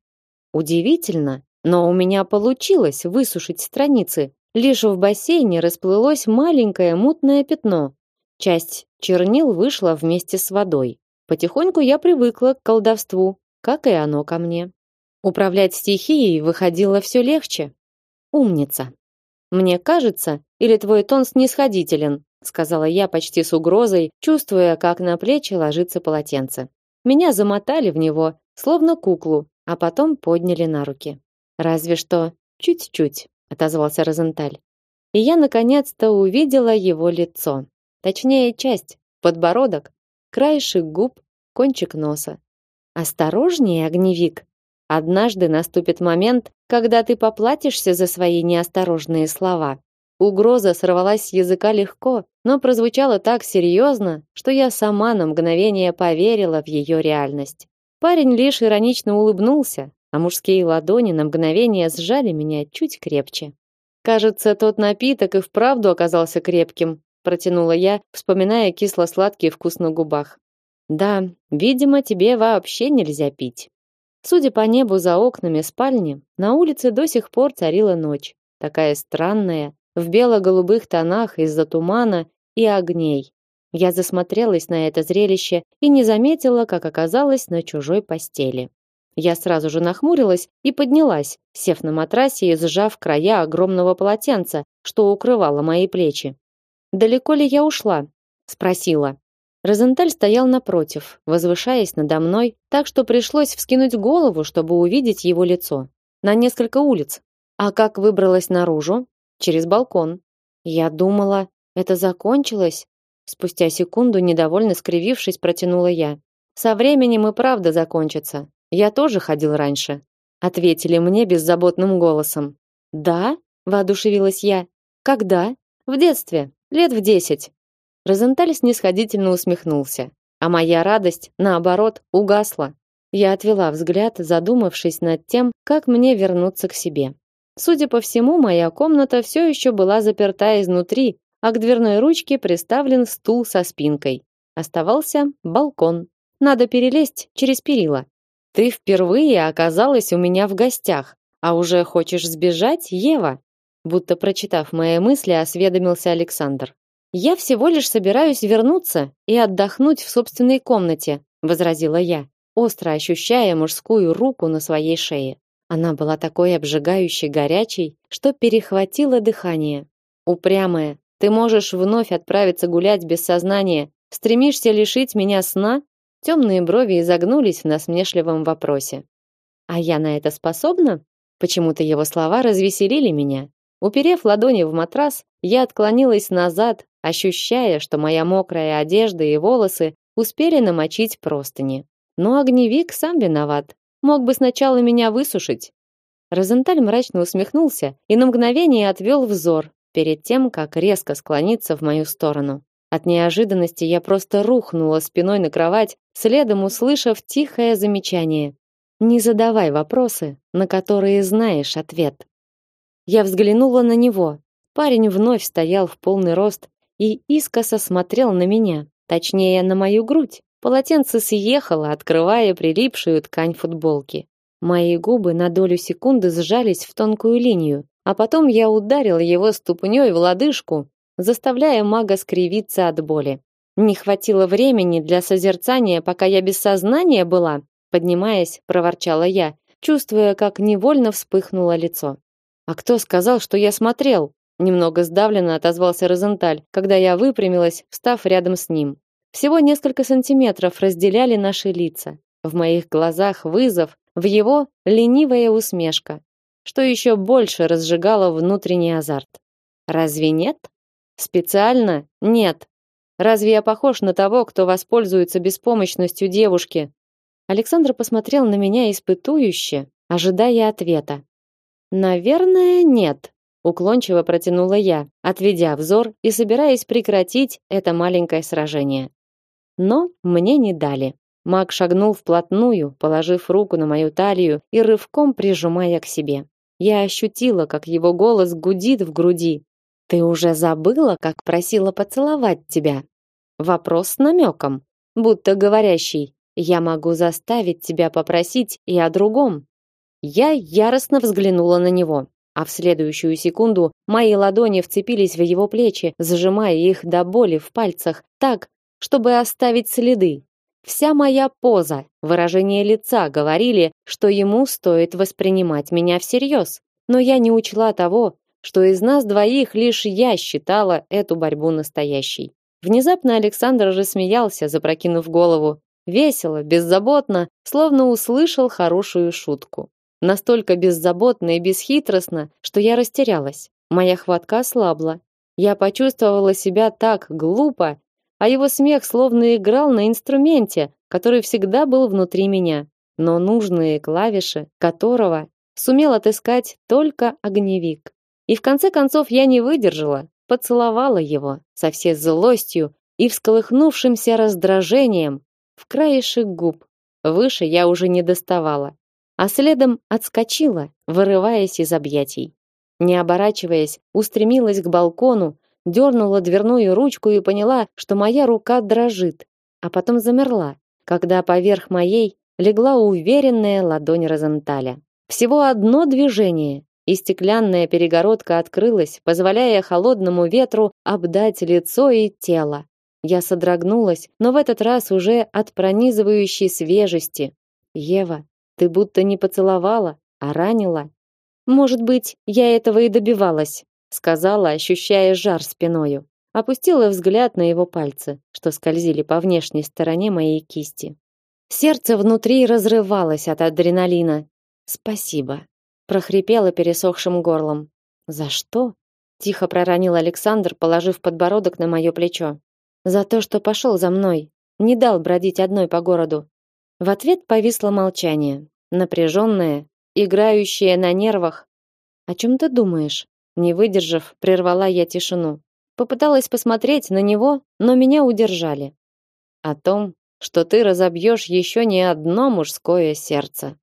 Удивительно, но у меня получилось высушить страницы. Лишь в бассейне расплылось маленькое мутное пятно, Часть чернил вышла вместе с водой. Потихоньку я привыкла к колдовству, как и оно ко мне. Управлять стихией выходило все легче. Умница. Мне кажется, или твой тон снисходителен, сказала я почти с угрозой, чувствуя, как на плечи ложится полотенце. Меня замотали в него, словно куклу, а потом подняли на руки. Разве что чуть-чуть, отозвался Розенталь. И я наконец-то увидела его лицо. Точнее, часть подбородок, краешек губ, кончик носа. Осторожнее, огневик. Однажды наступит момент, когда ты поплатишься за свои неосторожные слова. Угроза сорвалась с языка легко, но прозвучала так серьезно, что я сама на мгновение поверила в ее реальность. Парень лишь иронично улыбнулся, а мужские ладони на мгновение сжали меня чуть крепче. Кажется, тот напиток и вправду оказался крепким, протянула я, вспоминая кисло-сладкий вкус на губах. Да, видимо, тебе вообще нельзя пить. Судя по небу за окнами спальни, на улице до сих пор царила ночь, такая странная, в бело-голубых тонах из-за тумана и огней. Я засмотрелась на это зрелище и не заметила, как оказалась на чужой постели. Я сразу же нахмурилась и поднялась, сев на матрасе и сжав края огромного полотенца, что укрывало мои плечи. Далеко ли я ушла? спросила. Розенталь стоял напротив, возвышаясь надо мной, так что пришлось вскинуть голову, чтобы увидеть его лицо. На несколько улиц. А как выбралась наружу? Через балкон. Я думала, это закончилось. Спустя секунду, недовольно скривившись, протянула я. Со временем и правда закончится. Я тоже ходил раньше, ответили мне беззаботным голосом. Да? воодушевилась я. Когда? В детстве. Лет в десять. Розенталь снисходительно усмехнулся, а моя радость, наоборот, угасла. Я отвела взгляд, задумавшись над тем, как мне вернуться к себе. Судя по всему, моя комната все еще была заперта изнутри, а к дверной ручке приставлен стул со спинкой. Оставался балкон. Надо перелезть через перила. Ты впервые оказалась у меня в гостях, а уже хочешь сбежать, Ева? Будто прочитав мои мысли, осведомился Александр. Я всего лишь собираюсь вернуться и отдохнуть в собственной комнате, возразила я, остро ощущая мужскую руку на своей шее. Она была такой обжигающей горячей, что перехватило дыхание. Упрямая, ты можешь вновь отправиться гулять без сознания, стремишься лишить меня сна? Темные брови изогнулись в насмешливом вопросе. А я на это способна? Почему-то его слова развеселили меня. Уперев ладони в матрас, я отклонилась назад, ощущая, что моя мокрая одежда и волосы успели намочить простыни. Но огневик сам виноват. Мог бы сначала меня высушить. Розенталь мрачно усмехнулся и на мгновение отвел взор перед тем, как резко склониться в мою сторону. От неожиданности я просто рухнула спиной на кровать, следом услышав тихое замечание: "Не задавай вопросы, на которые знаешь ответ". Я взглянула на него. Парень вновь стоял в полный рост и искоса смотрел на меня, точнее, на мою грудь. Полотенце съехало, открывая прилипшую ткань футболки. Мои губы на долю секунды сжались в тонкую линию, а потом я ударила его ступней в лодыжку, заставляя мага скривиться от боли. Не хватило времени для созерцания, пока я без сознания была, поднимаясь, проворчала я, чувствуя, как невольно вспыхнуло лицо. А кто сказал, что я смотрел? Немного сдавленно отозвался Розенталь, когда я выпрямилась, встав рядом с ним. Всего несколько сантиметров разделяли наши лица. В моих глазах вызов, в его ленивая усмешка, что еще больше разжигало внутренний азарт. Разве нет? Специально? Нет. Разве я похож на того, кто воспользуется беспомощностью девушки? Александр посмотрел на меня испытующе, ожидая ответа. Наверное, нет, уклончиво протянула я, отведя взор и собираясь прекратить это маленькое сражение. Но мне не дали. Маг шагнул вплотную, положив руку на мою талию и рывком прижимая к себе. Я ощутила, как его голос гудит в груди. Ты уже забыла, как просила поцеловать тебя? Вопрос с намеком, будто говорящий: я могу заставить тебя попросить и о другом. Я яростно взглянула на него, а в следующую секунду мои ладони вцепились в его плечи, зажимая их до боли в пальцах, так, чтобы оставить следы. Вся моя поза, выражение лица говорили, что ему стоит воспринимать меня всерьез. Но я не учла того, что из нас двоих лишь я считала эту борьбу настоящей. Внезапно Александр рассмеялся, запрокинув голову, весело, беззаботно, словно услышал хорошую шутку. Настолько беззаботно и бесхитростно, что я растерялась. Моя хватка ослабла. Я почувствовала себя так глупо, а его смех словно играл на инструменте, который всегда был внутри меня, но нужные клавиши которого сумел отыскать только огневик. И в конце концов я не выдержала, поцеловала его со всей злостью и всколыхнувшимся раздражением в краешек губ. Выше я уже не доставала а следом отскочила, вырываясь из объятий. Не оборачиваясь, устремилась к балкону, дернула дверную ручку и поняла, что моя рука дрожит, а потом замерла, когда поверх моей легла уверенная ладонь Розенталя. Всего одно движение, и стеклянная перегородка открылась, позволяя холодному ветру обдать лицо и тело. Я содрогнулась, но в этот раз уже от пронизывающей свежести. Ева, ты будто не поцеловала, а ранила. Может быть, я этого и добивалась, сказала, ощущая жар спиною. Опустила взгляд на его пальцы, что скользили по внешней стороне моей кисти. Сердце внутри разрывалось от адреналина. Спасибо, прохрипела пересохшим горлом. За что? тихо проронил Александр, положив подбородок на мое плечо. За то, что пошел за мной, не дал бродить одной по городу. В ответ повисло молчание напряженная, играющая на нервах. О чем ты думаешь? Не выдержав, прервала я тишину. Попыталась посмотреть на него, но меня удержали. О том, что ты разобьешь еще не одно мужское сердце.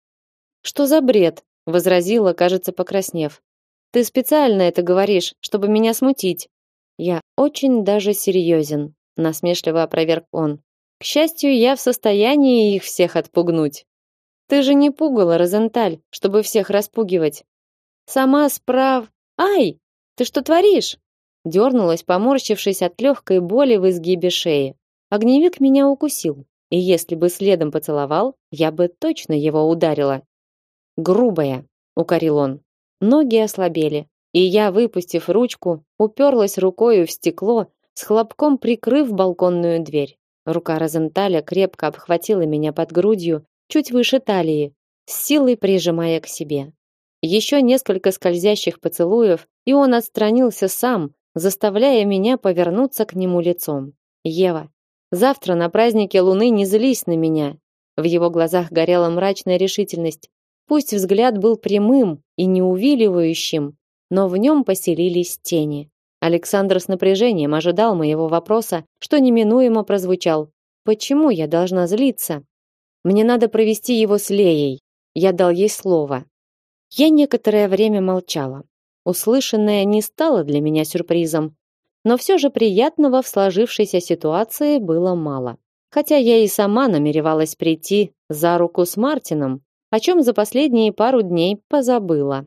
Что за бред? возразила, кажется, покраснев. Ты специально это говоришь, чтобы меня смутить. Я очень даже серьезен, насмешливо опроверг он. К счастью, я в состоянии их всех отпугнуть. Ты же не пугала Розенталь, чтобы всех распугивать. Сама справ. Ай, ты что творишь? Дернулась, поморщившись от легкой боли в изгибе шеи. Огневик меня укусил, и если бы следом поцеловал, я бы точно его ударила. Грубая, укорил он. Ноги ослабели, и я, выпустив ручку, уперлась рукой в стекло, с хлопком прикрыв балконную дверь. Рука Розенталя крепко обхватила меня под грудью, чуть выше талии, с силой прижимая к себе. Еще несколько скользящих поцелуев, и он отстранился сам, заставляя меня повернуться к нему лицом. Ева, завтра на празднике Луны не злись на меня. В его глазах горела мрачная решительность. Пусть взгляд был прямым и неувиливающим, но в нем поселились тени. Александр с напряжением ожидал моего вопроса, что неминуемо прозвучал. Почему я должна злиться? Мне надо провести его с Леей. Я дал ей слово. Я некоторое время молчала. Услышанное не стало для меня сюрпризом, но все же приятного в сложившейся ситуации было мало. Хотя я и сама намеревалась прийти за руку с Мартином, о чем за последние пару дней позабыла.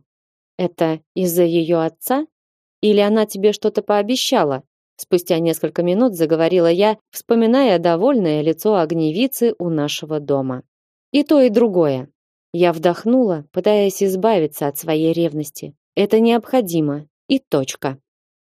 Это из-за ее отца? Или она тебе что-то пообещала? Спустя несколько минут заговорила я, вспоминая довольное лицо огневицы у нашего дома. И то, и другое. Я вдохнула, пытаясь избавиться от своей ревности. Это необходимо. И точка.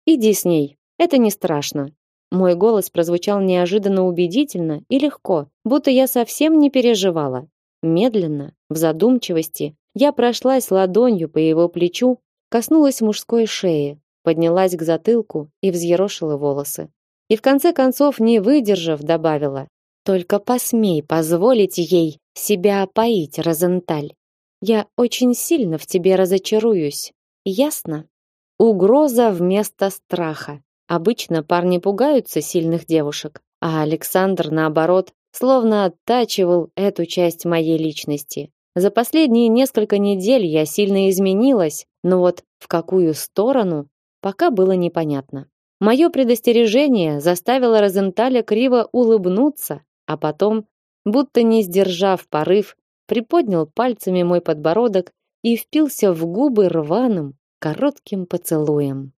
Иди с ней. Это не страшно. Мой голос прозвучал неожиданно убедительно и легко, будто я совсем не переживала. Медленно, в задумчивости, я прошлась ладонью по его плечу, коснулась мужской шеи, поднялась к затылку и взъерошила волосы. И в конце концов, не выдержав, добавила: "Только посмей позволить ей себя опоить, Розенталь. Я очень сильно в тебе разочаруюсь. Ясно?" Угроза вместо страха. Обычно парни пугаются сильных девушек, а Александр наоборот словно оттачивал эту часть моей личности. За последние несколько недель я сильно изменилась, но вот в какую сторону, пока было непонятно. Мое предостережение заставило Розенталя криво улыбнуться, а потом, будто не сдержав порыв, приподнял пальцами мой подбородок и впился в губы рваным, коротким поцелуем.